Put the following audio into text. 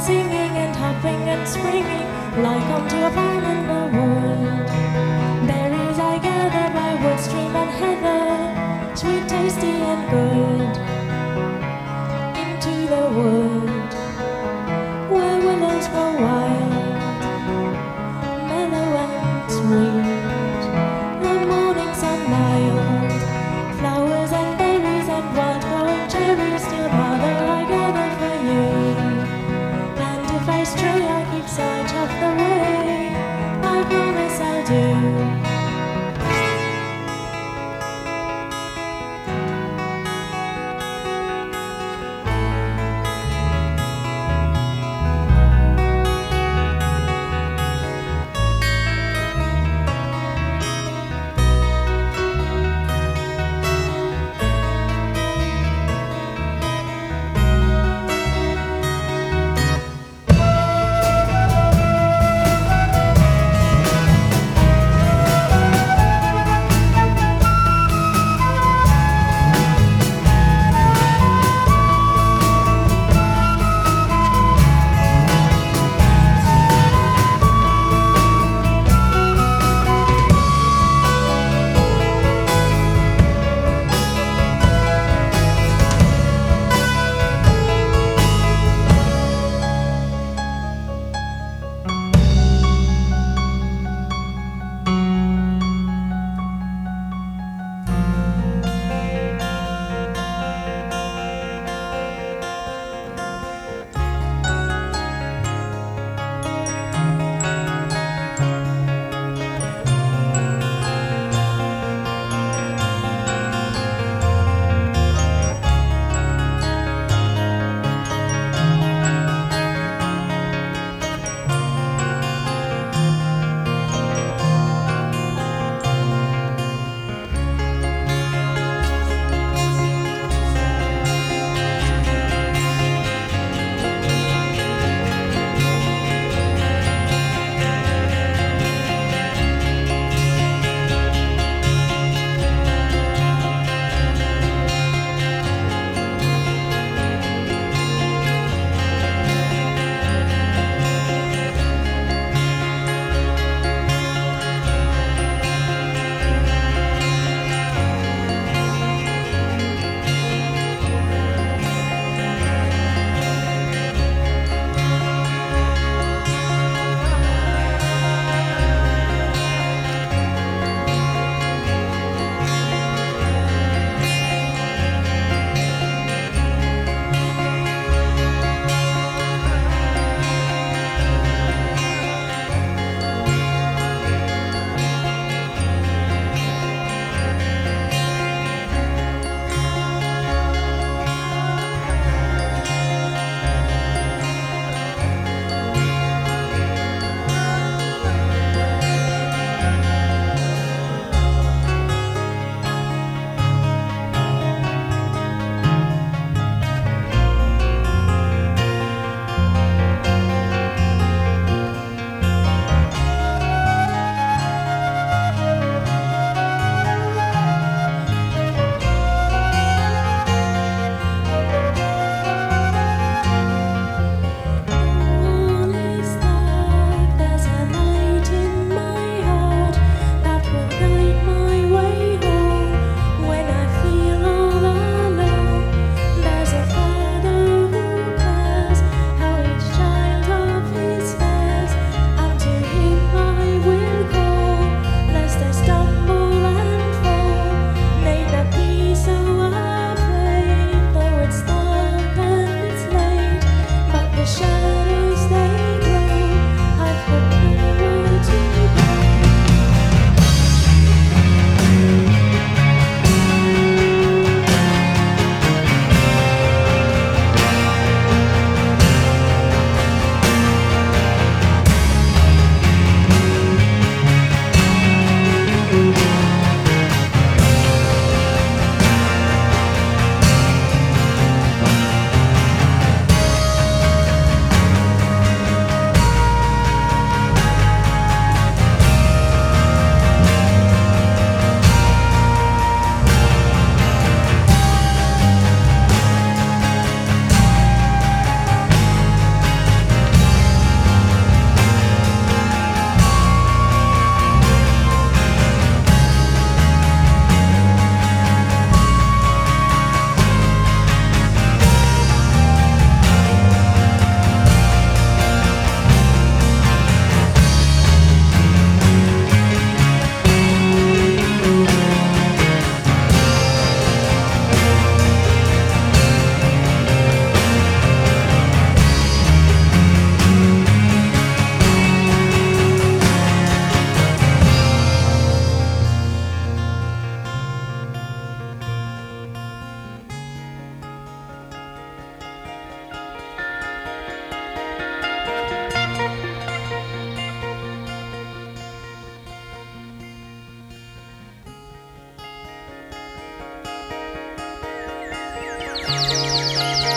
singing and hopping and springing like onto a farm in the wood. Berries I gather by wood, stream, and heather, sweet, tasty, and good. Into the wood Música